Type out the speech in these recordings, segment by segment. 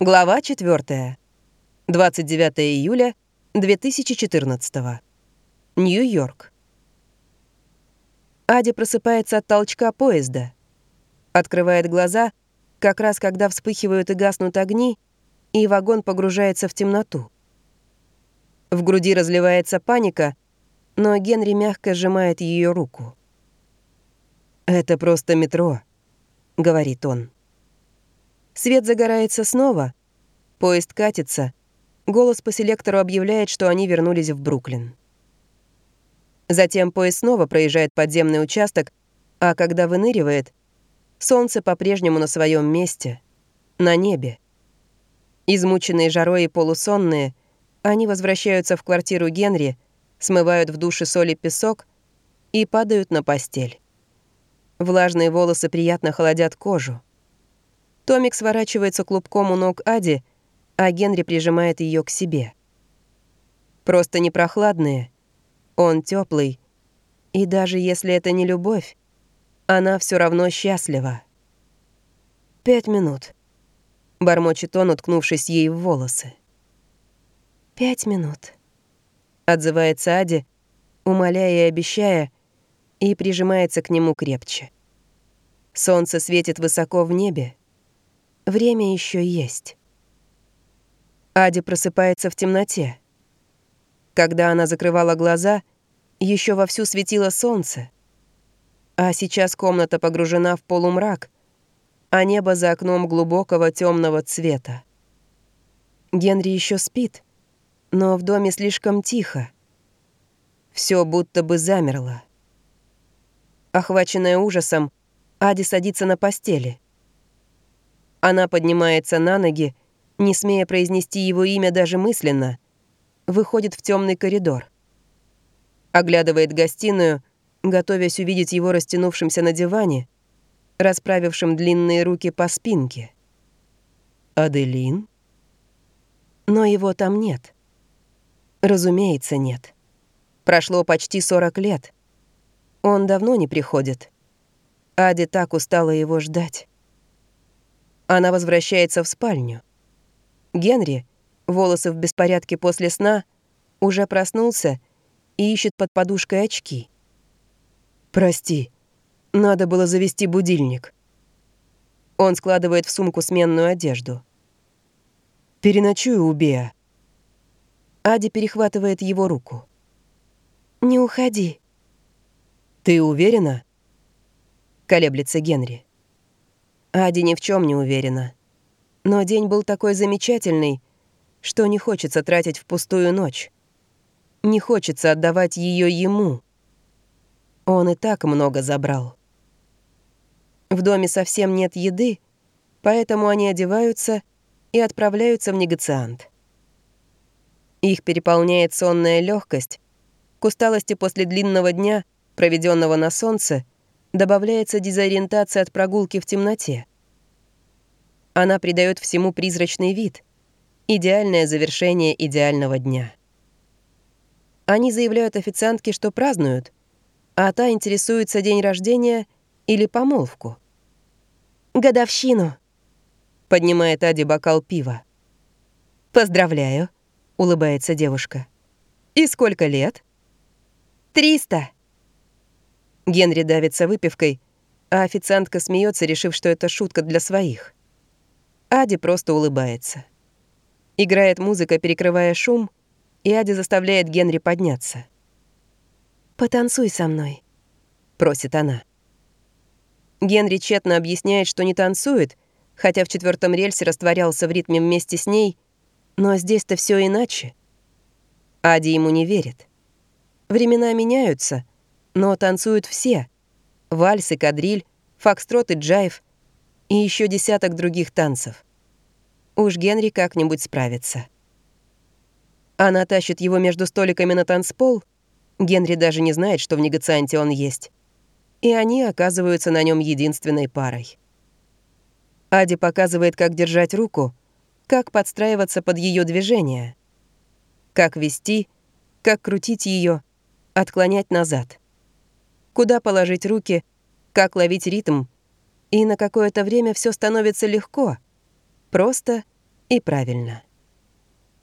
Глава 4. 29 июля 2014. Нью-Йорк. Ади просыпается от толчка поезда. Открывает глаза, как раз когда вспыхивают и гаснут огни, и вагон погружается в темноту. В груди разливается паника, но Генри мягко сжимает ее руку. «Это просто метро», — говорит он. Свет загорается снова. Поезд катится. Голос по селектору объявляет, что они вернулись в Бруклин. Затем поезд снова проезжает подземный участок, а когда выныривает, солнце по-прежнему на своем месте, на небе. Измученные жарой и полусонные, они возвращаются в квартиру Генри, смывают в душе соль и песок и падают на постель. Влажные волосы приятно холодят кожу. Томик сворачивается клубком у ног Ади, а Генри прижимает ее к себе. Просто не прохладные. Он теплый. И даже если это не любовь, она все равно счастлива. «Пять минут», — бормочет он, уткнувшись ей в волосы. «Пять минут», — отзывается Ади, умоляя и обещая, и прижимается к нему крепче. Солнце светит высоко в небе, Время еще есть. Ади просыпается в темноте. Когда она закрывала глаза, еще вовсю светило солнце. А сейчас комната погружена в полумрак, а небо за окном глубокого темного цвета. Генри еще спит, но в доме слишком тихо. Все будто бы замерло. Охваченная ужасом, Ади садится на постели — она поднимается на ноги, не смея произнести его имя даже мысленно, выходит в темный коридор. Оглядывает гостиную, готовясь увидеть его растянувшимся на диване, расправившим длинные руки по спинке. «Аделин?» Но его там нет. Разумеется, нет. Прошло почти 40 лет. Он давно не приходит. Ади так устала его ждать. Она возвращается в спальню. Генри, волосы в беспорядке после сна, уже проснулся и ищет под подушкой очки. «Прости, надо было завести будильник». Он складывает в сумку сменную одежду. «Переночую у Беа». Ади перехватывает его руку. «Не уходи». «Ты уверена?» Колеблется Генри. Ади ни в чем не уверена. Но день был такой замечательный, что не хочется тратить впустую ночь. Не хочется отдавать ее ему. Он и так много забрал. В доме совсем нет еды, поэтому они одеваются и отправляются в негациант. Их переполняет сонная легкость. К усталости после длинного дня, проведенного на солнце, добавляется дезориентация от прогулки в темноте. Она придает всему призрачный вид. Идеальное завершение идеального дня. Они заявляют официантке, что празднуют, а та интересуется день рождения или помолвку. «Годовщину», — поднимает Ади бокал пива. «Поздравляю», — улыбается девушка. «И сколько лет?» «Триста». Генри давится выпивкой, а официантка смеется, решив, что это шутка для своих. Ади просто улыбается. Играет музыка, перекрывая шум, и Ади заставляет Генри подняться. «Потанцуй со мной», — просит она. Генри тщетно объясняет, что не танцует, хотя в четвертом рельсе растворялся в ритме вместе с ней, но здесь-то все иначе. Ади ему не верит. Времена меняются, но танцуют все. Вальс и кадриль, фокстрот и джайв — и еще десяток других танцев. Уж Генри как-нибудь справится. Она тащит его между столиками на танцпол. Генри даже не знает, что в негацианте он есть. И они оказываются на нем единственной парой. Ади показывает, как держать руку, как подстраиваться под ее движение, как вести, как крутить ее, отклонять назад, куда положить руки, как ловить ритм — и на какое-то время все становится легко, просто И правильно.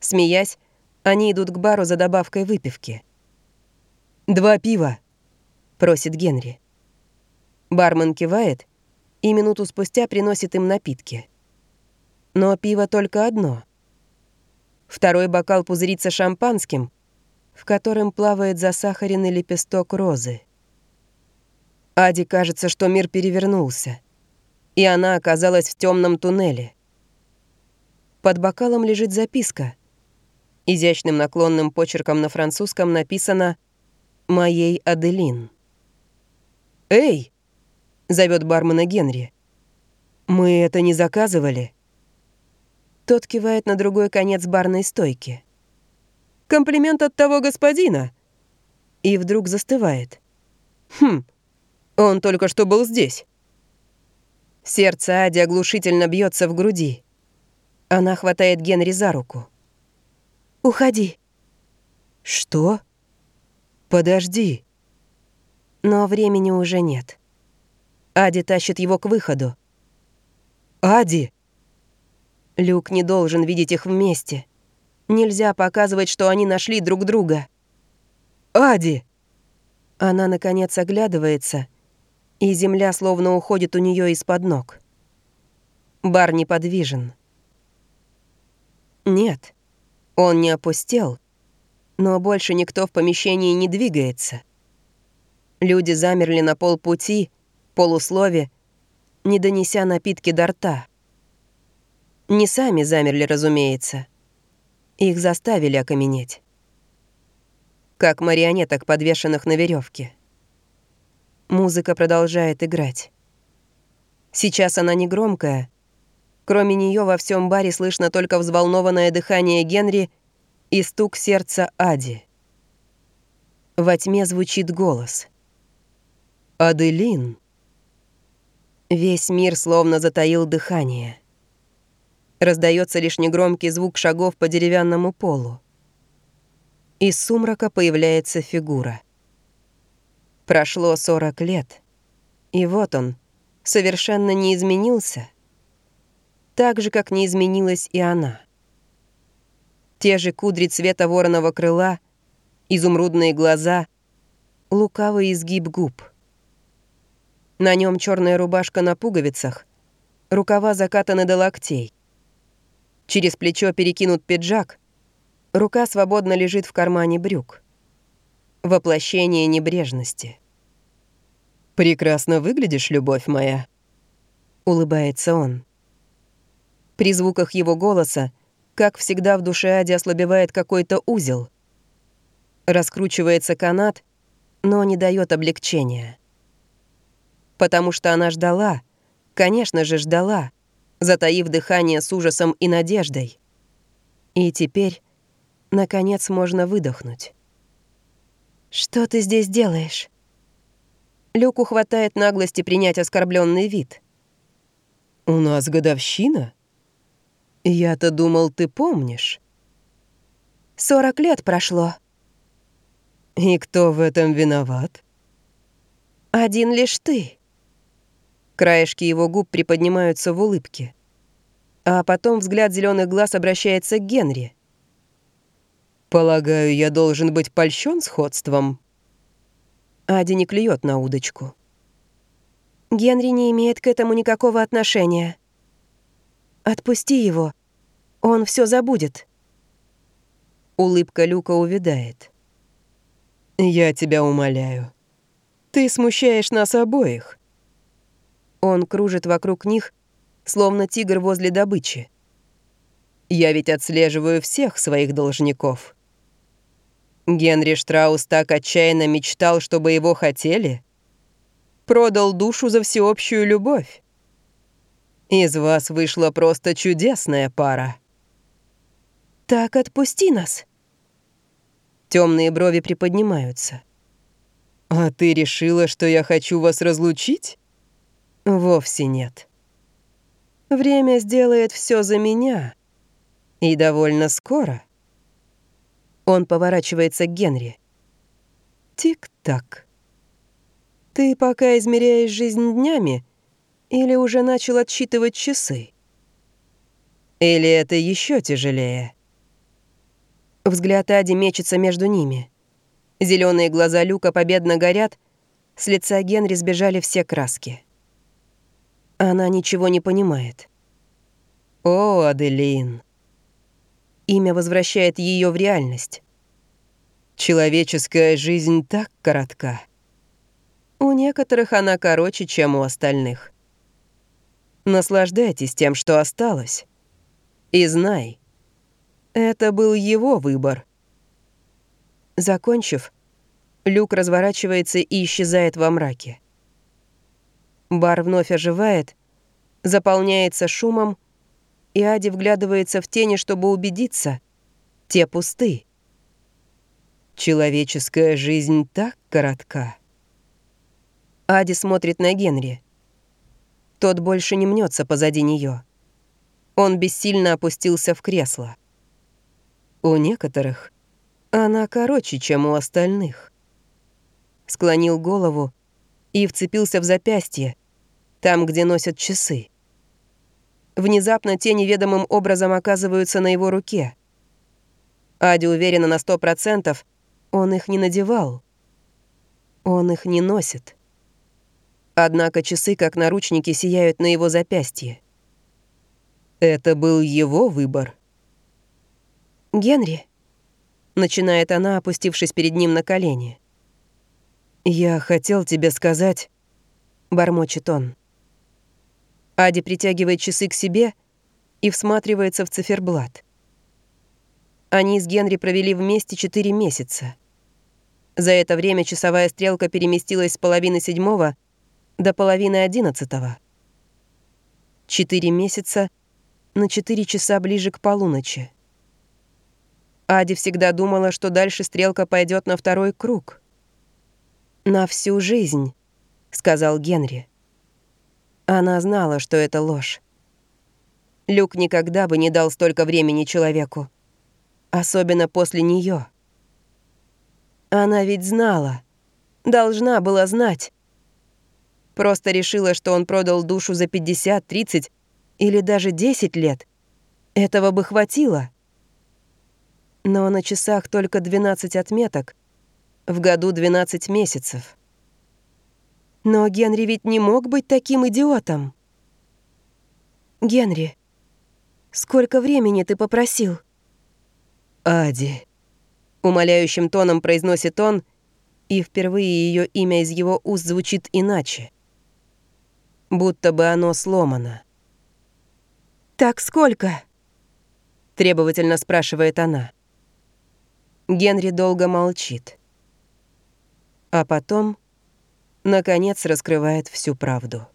Смеясь, они идут к бару за добавкой выпивки. «Два пива», — просит Генри. Бармен кивает и минуту спустя приносит им напитки. Но пиво только одно. Второй бокал пузырится шампанским, в котором плавает засахаренный лепесток розы. Аде кажется, что мир перевернулся, и она оказалась в темном туннеле. Под бокалом лежит записка. Изящным наклонным почерком на французском написано «Моей Аделин». «Эй!» — зовет бармена Генри. «Мы это не заказывали?» Тот кивает на другой конец барной стойки. «Комплимент от того господина!» И вдруг застывает. «Хм, он только что был здесь». Сердце Ади оглушительно бьется в груди. Она хватает Генри за руку. «Уходи». «Что?» «Подожди». Но времени уже нет. Ади тащит его к выходу. «Ади!» Люк не должен видеть их вместе. Нельзя показывать, что они нашли друг друга. «Ади!» Она, наконец, оглядывается, и земля словно уходит у нее из-под ног. Бар неподвижен. Нет, он не опустел, но больше никто в помещении не двигается. Люди замерли на полпути, полуслове, не донеся напитки до рта. Не сами замерли, разумеется. Их заставили окаменеть. Как марионеток, подвешенных на веревке. Музыка продолжает играть. Сейчас она не громкая. Кроме нее во всем баре слышно только взволнованное дыхание Генри и стук сердца Ади. Во тьме звучит голос. «Аделин». Весь мир словно затаил дыхание. Раздается лишь негромкий звук шагов по деревянному полу. Из сумрака появляется фигура. Прошло 40 лет, и вот он, совершенно не изменился, так же, как не изменилась и она. Те же кудри цвета вороного крыла, изумрудные глаза, лукавый изгиб губ. На нем черная рубашка на пуговицах, рукава закатаны до локтей. Через плечо перекинут пиджак, рука свободно лежит в кармане брюк. Воплощение небрежности. «Прекрасно выглядишь, любовь моя», — улыбается он. При звуках его голоса, как всегда в душе Ади ослабевает какой-то узел. Раскручивается канат, но не дает облегчения. Потому что она ждала, конечно же ждала, затаив дыхание с ужасом и надеждой. И теперь, наконец, можно выдохнуть. «Что ты здесь делаешь?» Люку хватает наглости принять оскорбленный вид. «У нас годовщина? Я-то думал, ты помнишь». «Сорок лет прошло». «И кто в этом виноват?» «Один лишь ты». Краешки его губ приподнимаются в улыбке. А потом взгляд зеленых глаз обращается к Генри. «Полагаю, я должен быть польщен сходством?» Ади не клюет на удочку. «Генри не имеет к этому никакого отношения. Отпусти его. Он все забудет». Улыбка Люка увядает. «Я тебя умоляю. Ты смущаешь нас обоих. Он кружит вокруг них, словно тигр возле добычи. Я ведь отслеживаю всех своих должников. Генри Штраус так отчаянно мечтал, чтобы его хотели. Продал душу за всеобщую любовь. Из вас вышла просто чудесная пара. Так отпусти нас. Темные брови приподнимаются. А ты решила, что я хочу вас разлучить? Вовсе нет. Время сделает все за меня. И довольно скоро. Он поворачивается к Генри. Тик-так. Ты пока измеряешь жизнь днями или уже начал отсчитывать часы? Или это еще тяжелее? Взгляд Ади мечется между ними. Зеленые глаза Люка победно горят, с лица Генри сбежали все краски. Она ничего не понимает. «О, Аделин!» Имя возвращает ее в реальность. Человеческая жизнь так коротка. У некоторых она короче, чем у остальных. Наслаждайтесь тем, что осталось. И знай, это был его выбор. Закончив, люк разворачивается и исчезает во мраке. Бар вновь оживает, заполняется шумом, и Ади вглядывается в тени, чтобы убедиться, те пусты. Человеческая жизнь так коротка. Ади смотрит на Генри. Тот больше не мнется позади нее. Он бессильно опустился в кресло. У некоторых она короче, чем у остальных. Склонил голову и вцепился в запястье, там, где носят часы. Внезапно те неведомым образом оказываются на его руке. Ади уверена на сто процентов, он их не надевал. Он их не носит. Однако часы, как наручники, сияют на его запястье. Это был его выбор. «Генри», — начинает она, опустившись перед ним на колени. «Я хотел тебе сказать...» — бормочет он. Ади притягивает часы к себе и всматривается в циферблат. Они с Генри провели вместе четыре месяца. За это время часовая стрелка переместилась с половины седьмого до половины одиннадцатого. Четыре месяца на четыре часа ближе к полуночи. Ади всегда думала, что дальше стрелка пойдет на второй круг. «На всю жизнь», — сказал Генри. Она знала, что это ложь. Люк никогда бы не дал столько времени человеку. Особенно после нее. Она ведь знала. Должна была знать. Просто решила, что он продал душу за 50, 30 или даже 10 лет. Этого бы хватило. Но на часах только 12 отметок, в году 12 месяцев. Но Генри ведь не мог быть таким идиотом. «Генри, сколько времени ты попросил?» «Ади», — умоляющим тоном произносит он, и впервые ее имя из его уст звучит иначе. Будто бы оно сломано. «Так сколько?» — требовательно спрашивает она. Генри долго молчит. А потом наконец раскрывает всю правду.